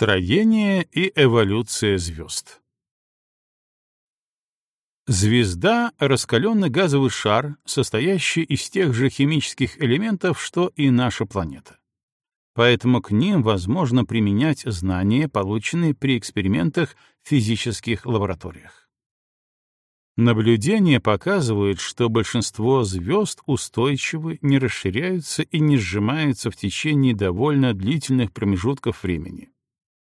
Строение и эволюция звезд Звезда — раскаленный газовый шар, состоящий из тех же химических элементов, что и наша планета. Поэтому к ним возможно применять знания, полученные при экспериментах в физических лабораториях. Наблюдения показывают, что большинство звезд устойчивы, не расширяются и не сжимаются в течение довольно длительных промежутков времени.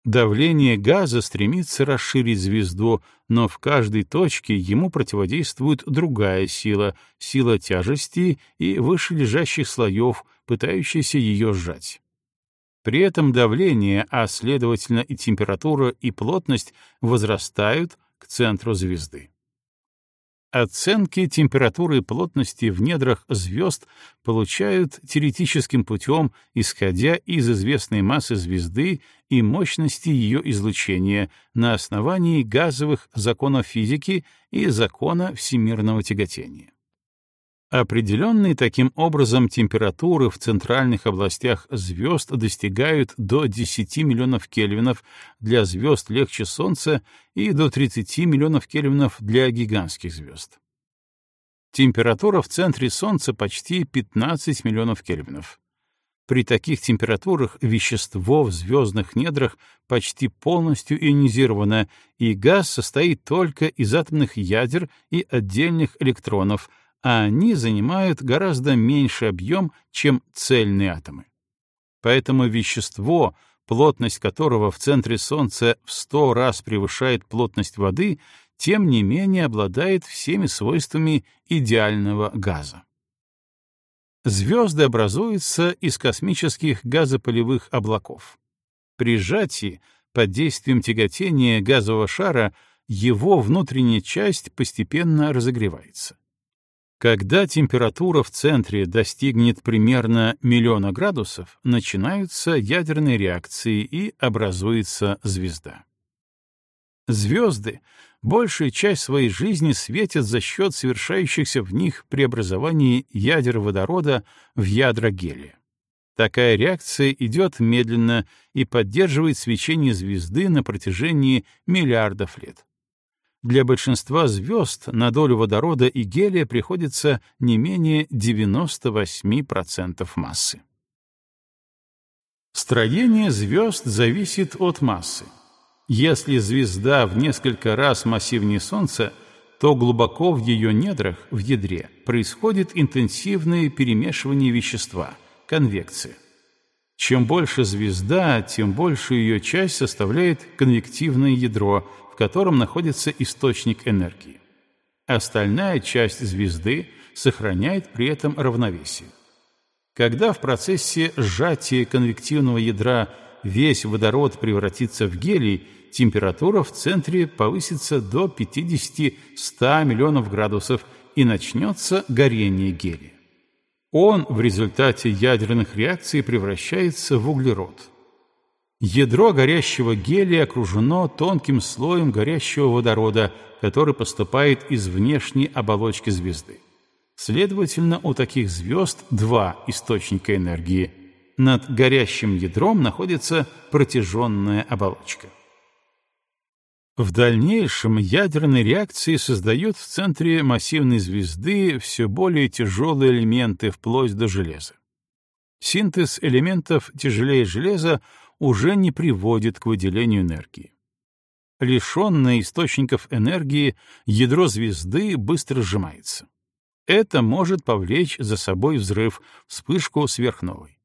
Давление газа стремится расширить звезду, но в каждой точке ему противодействует другая сила — сила тяжести и вышележащих слоев, пытающаяся ее сжать. При этом давление, а следовательно и температура, и плотность возрастают к центру звезды. Оценки температуры и плотности в недрах звезд получают теоретическим путем, исходя из известной массы звезды и мощности ее излучения на основании газовых законов физики и закона всемирного тяготения. Определенные таким образом температуры в центральных областях звезд достигают до 10 миллионов кельвинов для звезд легче Солнца и до 30 миллионов кельвинов для гигантских звезд. Температура в центре Солнца почти 15 миллионов кельвинов. При таких температурах вещество в звездных недрах почти полностью ионизировано, и газ состоит только из атомных ядер и отдельных электронов — а они занимают гораздо меньший объем, чем цельные атомы. Поэтому вещество, плотность которого в центре Солнца в сто раз превышает плотность воды, тем не менее обладает всеми свойствами идеального газа. Звезды образуются из космических газопылевых облаков. При сжатии, под действием тяготения газового шара, его внутренняя часть постепенно разогревается. Когда температура в центре достигнет примерно миллиона градусов, начинаются ядерные реакции и образуется звезда. Звезды большую часть своей жизни светят за счет совершающихся в них преобразований ядер водорода в ядра гелия. Такая реакция идет медленно и поддерживает свечение звезды на протяжении миллиардов лет для большинства звезд на долю водорода и гелия приходится не менее 98% массы. Строение звезд зависит от массы. Если звезда в несколько раз массивнее Солнца, то глубоко в ее недрах, в ядре, происходит интенсивное перемешивание вещества, конвекция. Чем больше звезда, тем больше ее часть составляет конвективное ядро, в котором находится источник энергии. Остальная часть звезды сохраняет при этом равновесие. Когда в процессе сжатия конвективного ядра весь водород превратится в гелий, температура в центре повысится до 50-100 миллионов градусов и начнется горение гелия. Он в результате ядерных реакций превращается в углерод. Ядро горящего гелия окружено тонким слоем горящего водорода, который поступает из внешней оболочки звезды. Следовательно, у таких звезд два источника энергии. Над горящим ядром находится протяженная оболочка. В дальнейшем ядерные реакции создают в центре массивной звезды все более тяжелые элементы вплоть до железа. Синтез элементов тяжелее железа уже не приводит к выделению энергии. Лишенное источников энергии, ядро звезды быстро сжимается. Это может повлечь за собой взрыв, вспышку сверхновой.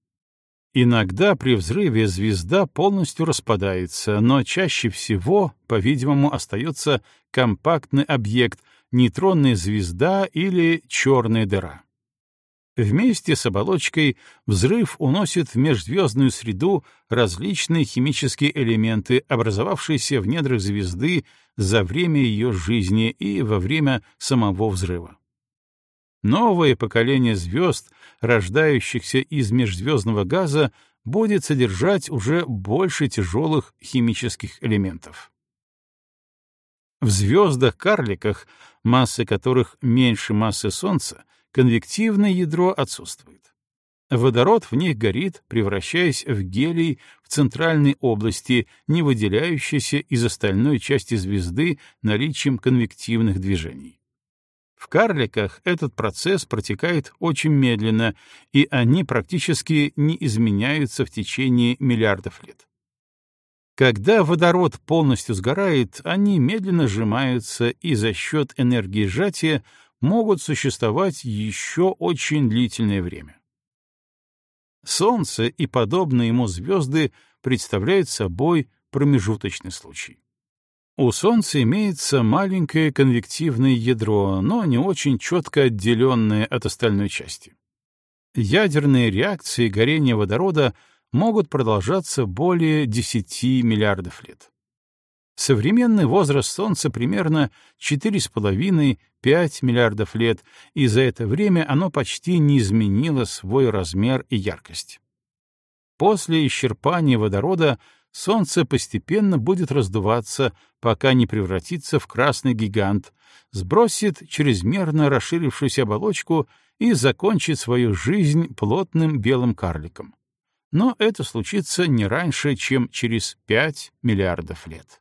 Иногда при взрыве звезда полностью распадается, но чаще всего, по-видимому, остается компактный объект, нейтронная звезда или черная дыра. Вместе с оболочкой взрыв уносит в межзвездную среду различные химические элементы, образовавшиеся в недрах звезды за время ее жизни и во время самого взрыва. Новое поколение звезд, рождающихся из межзвездного газа, будет содержать уже больше тяжелых химических элементов. В звездах-карликах, массы которых меньше массы Солнца, конвективное ядро отсутствует. Водород в них горит, превращаясь в гелий в центральной области, не выделяющейся из остальной части звезды наличием конвективных движений. В карликах этот процесс протекает очень медленно, и они практически не изменяются в течение миллиардов лет. Когда водород полностью сгорает, они медленно сжимаются и за счет энергии сжатия могут существовать еще очень длительное время. Солнце и подобные ему звезды представляют собой промежуточный случай. У Солнца имеется маленькое конвективное ядро, но не очень четко отделенное от остальной части. Ядерные реакции горения водорода могут продолжаться более 10 миллиардов лет. Современный возраст Солнца примерно 4,5-5 миллиардов лет, и за это время оно почти не изменило свой размер и яркость. После исчерпания водорода Солнце постепенно будет раздуваться, пока не превратится в красный гигант, сбросит чрезмерно расширившуюся оболочку и закончит свою жизнь плотным белым карликом. Но это случится не раньше, чем через 5 миллиардов лет.